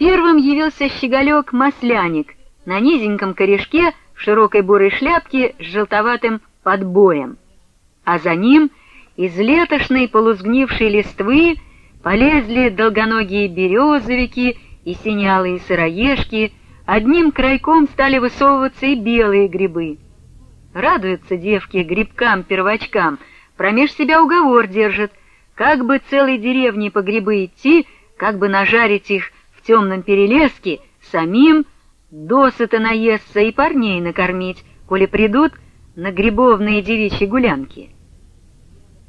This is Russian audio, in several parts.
Первым явился щеголек-масляник на низеньком корешке в широкой бурой шляпке с желтоватым подбоем, а за ним из летошной полузгнившей листвы полезли долгоногие березовики и синялые сыроежки, одним крайком стали высовываться и белые грибы. Радуются девки грибкам-первочкам, промеж себя уговор держат, как бы целой деревне по грибы идти, как бы нажарить их в темном перелеске, самим досыта наесться и парней накормить, коли придут на грибовные девичьи гулянки.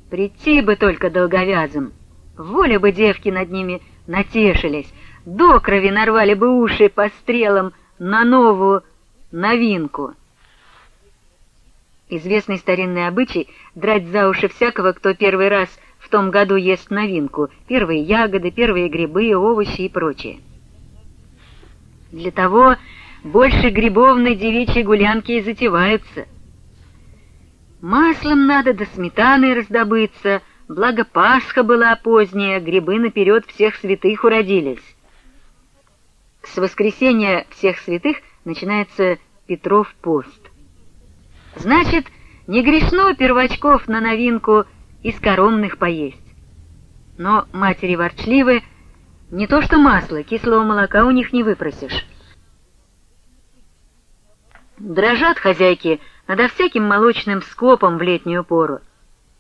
Прийти бы только долговязым, воля бы девки над ними натешились, до крови нарвали бы уши по стрелам на новую новинку. Известный старинный обычай — драть за уши всякого, кто первый раз в том году ест новинку, первые ягоды, первые грибы, овощи и прочее. Для того больше грибовной девичьей гулянки и затеваются. Маслом надо до сметаны раздобыться, благо Пасха была поздняя, грибы наперед всех святых уродились. С воскресенья всех святых начинается Петров пост. Значит, не грешно первочков на новинку из коромных поесть. Но матери ворчливы, не то что масло, кислого молока у них не выпросишь. Дрожат хозяйки надо всяким молочным скопом в летнюю пору.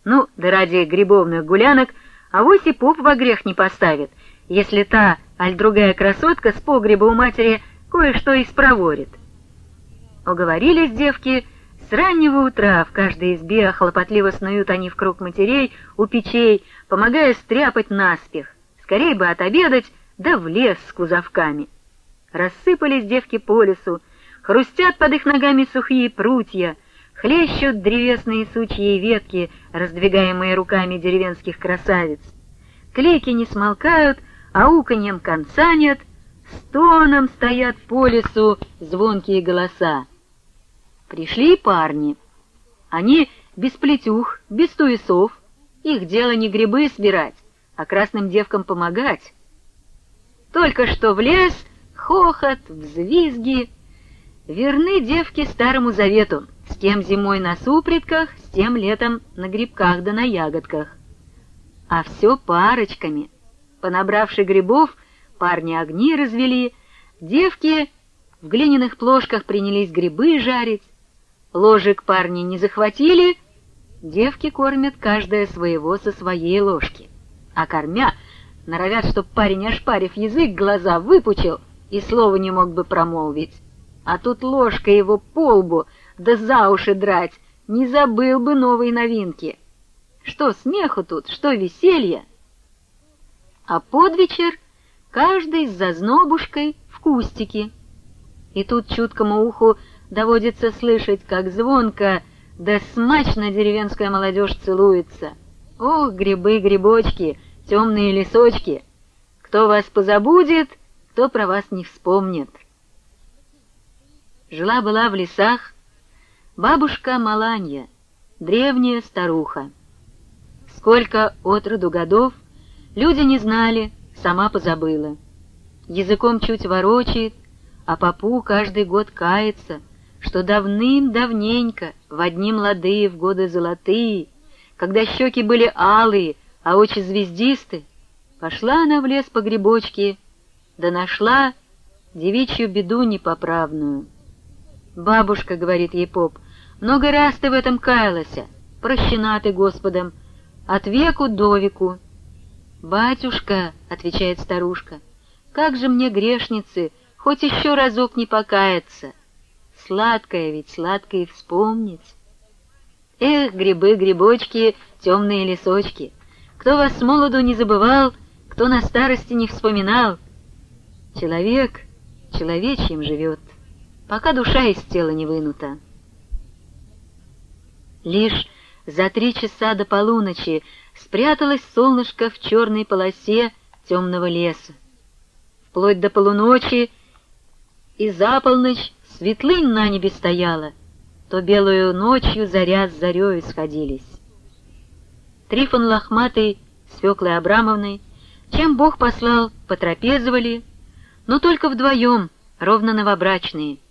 Ну, да ради грибовных гулянок авось и поп во грех не поставит, если та, аль другая красотка с погреба у матери кое-что и спроворит. Уговорились девки, с раннего утра в каждой избе хлопотливо снуют они в круг матерей, у печей, помогая стряпать наспех. Скорей бы отобедать, да в лес с кузовками. Рассыпались девки по лесу, хрустят под их ногами сухие прутья, хлещут древесные сучьи и ветки, раздвигаемые руками деревенских красавиц. Клейки не смолкают, а уканьем конца нет, стоном стоят по лесу звонкие голоса. Пришли парни. Они без плетюх, без туесов. Их дело не грибы собирать, а красным девкам помогать. Только что в лес, хохот, взвизги — Верны девки Старому Завету, с кем зимой на супритках, с тем летом на грибках да на ягодках. А все парочками. Понабравши грибов, парни огни развели, девки в глиняных плошках принялись грибы жарить, ложек парни не захватили, девки кормят каждая своего со своей ложки. А кормя, норовят, чтоб парень, ошпарив язык, глаза выпучил и слова не мог бы промолвить а тут ложкой его по лбу, да за уши драть, не забыл бы новой новинки. Что смеху тут, что веселье? А под вечер каждый с зазнобушкой в кустике. И тут чуткому уху доводится слышать, как звонко да смачно деревенская молодежь целуется. Ох, грибы, грибочки, темные лесочки! Кто вас позабудет, кто про вас не вспомнит. Жила-была в лесах бабушка Маланья, древняя старуха. Сколько от роду годов люди не знали, сама позабыла. Языком чуть ворочает, а попу каждый год кается, что давным-давненько, в одни молодые в годы золотые, когда щеки были алые, а очи звездисты, пошла она в лес по грибочке, да нашла девичью беду непоправную. «Бабушка», — говорит ей поп, — «много раз ты в этом каялася, прощена ты Господом, от веку до веку». «Батюшка», — отвечает старушка, — «как же мне, грешницы, хоть еще разок не покаяться? Сладкое ведь, сладкое вспомнить». Эх, грибы, грибочки, темные лесочки, кто вас с молоду не забывал, кто на старости не вспоминал. Человек человечьим живет пока душа из тела не вынута. Лишь за три часа до полуночи спряталось солнышко в черной полосе темного леса. Вплоть до полуночи и за полночь светлынь на небе стояла, то белую ночью заря с зарею сходились. Трифон лохматый с Феклой Абрамовной, чем Бог послал, потрапезовали, но только вдвоем, ровно новобрачные —